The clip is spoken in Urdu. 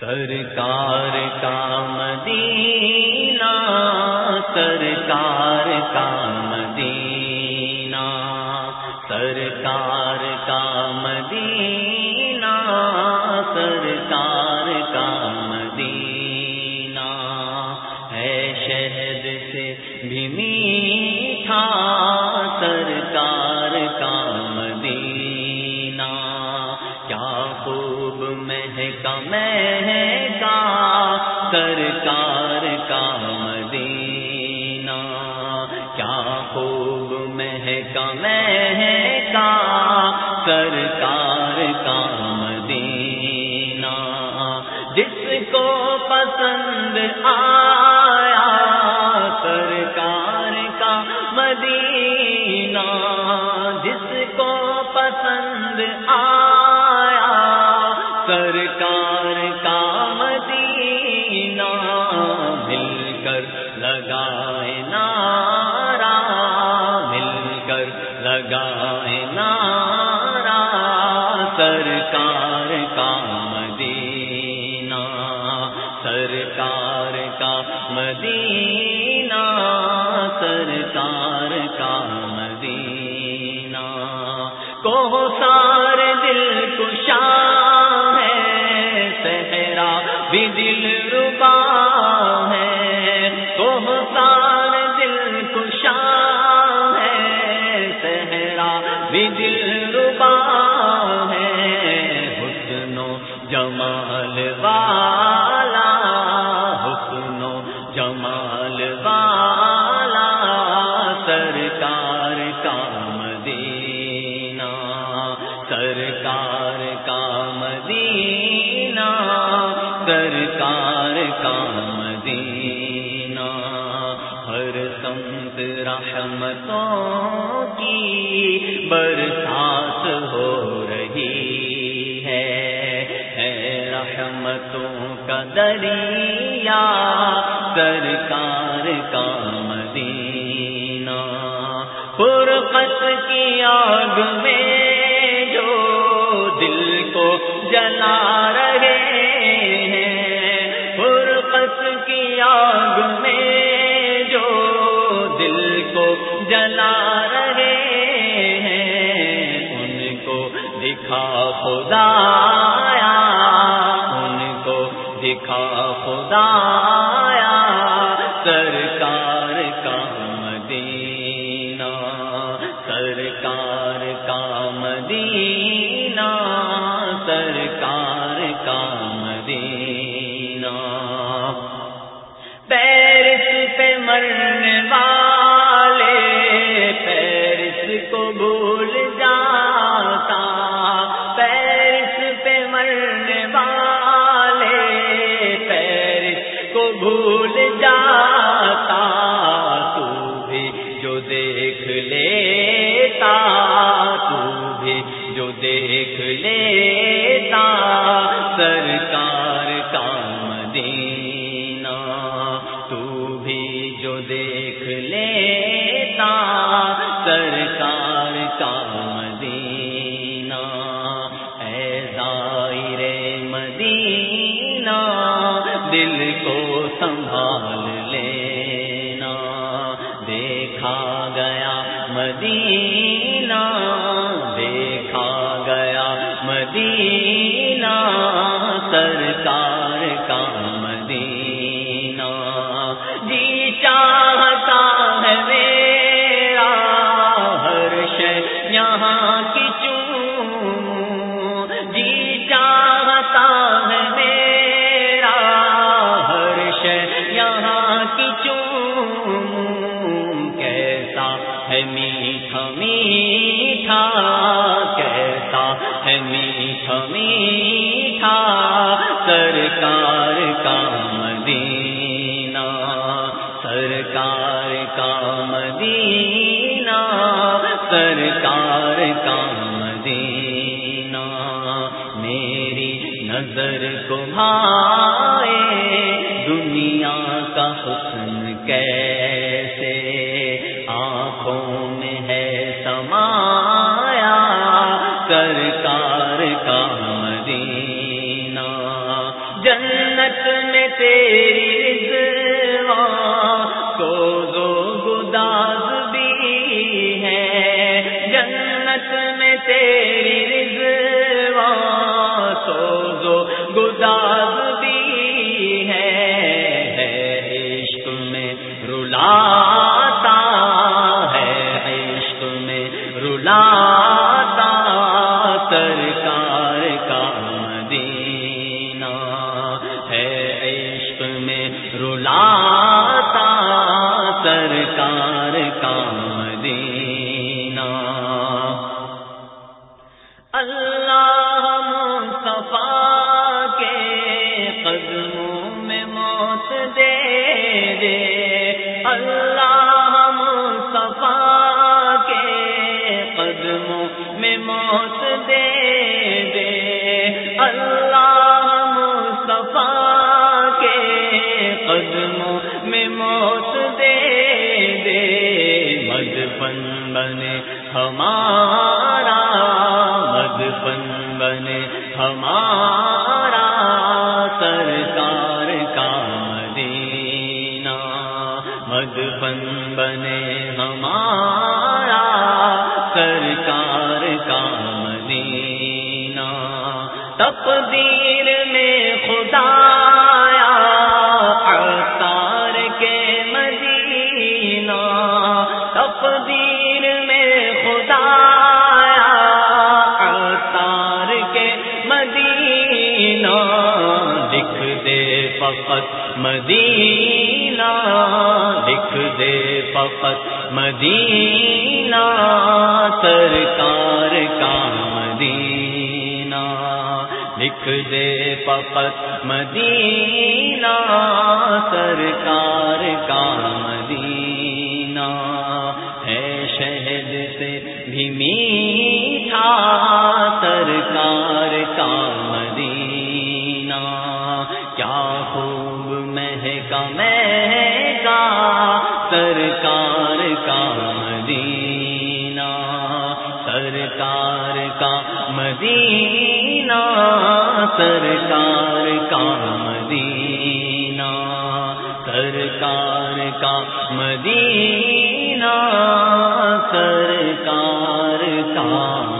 سرکار کا مدینہ سرکار کا مدینہ۔ مہکا مہکا سرکار کا مدینہ۔ کیا خوب مہکا مہکا سرکار کا مدینہ۔ جس کو پسند آیا سرکار کا مدینہ۔ سرکار کا مدینہ مل کر لگائے نارا مل کر لگائے نارا سرکار کا مدینہ، سرکار کا مدینہ، سرکار کا بھی دل ربا ہے۔ تو سار دل کشا ہے۔ صحرا بھی دل ربا ہے۔ حسن و جمال با سرکار کا مدینہ، ہر سمت رحمتوں کی برسات ہو رہی ہے۔ رحمتوں کا دریا سرکار کا مدینہ۔ فرقت کی آگ میں جو دل کو جلا رہے جلا رہے ہیں، ان کو دکھا خدایا، ان کو دکھا خدایا، سرکار کا مدینہ، سرکار کا مدینہ، سرکار کا مدینہ۔ پیرس پہ مرنے والے بھول جاتا، تو بھی جو دیکھ لیتا، تو بھی جو دیکھ لیتا، سرکار کا مدینہ، تو بھی جو دیکھ لیتا، سرکار کا مدینہ، اے ظاہر مدینہ دل کو سنبھال لینا۔ دیکھا گیا مدینہ دیکھا گیا مدینہ۔ سرکار کا سرکار کا مدینہ، سرکار کا مدینہ، سرکار کا مدینہ۔ میری نظر کو بھائے دنیا کا حسن کیسے؟ آنکھوں میں ہے سمایا سرکار کا جنت میں تیری سوزو گداز بھی ہے۔ جنت میں تیری رضوا سوزو گداز سرکار کا مدینہ۔ اللہ مصطفیٰ کے قدموں میں موت دے دے۔ اللہ ہمارا مدفن بنے ہمارا سرکار کا مدینہ۔ مدفن بنے ہمارا سرکار کا مدینہ۔ تقدیر مدینہ، لکھ دے فقط مدینہ، لکھ دے فقط مدینہ، سرکار کا مدینہ، لکھ دے فقط مدینہ، سرکار کا مدینہ۔ ہے شہد سے بھی میٹھا، سرکار کا مہکا مہکا سرکار کا مدینہ، سرکار کا مدینہ، سرکار کا مدینہ، سرکار کا مدینہ، سرکار کا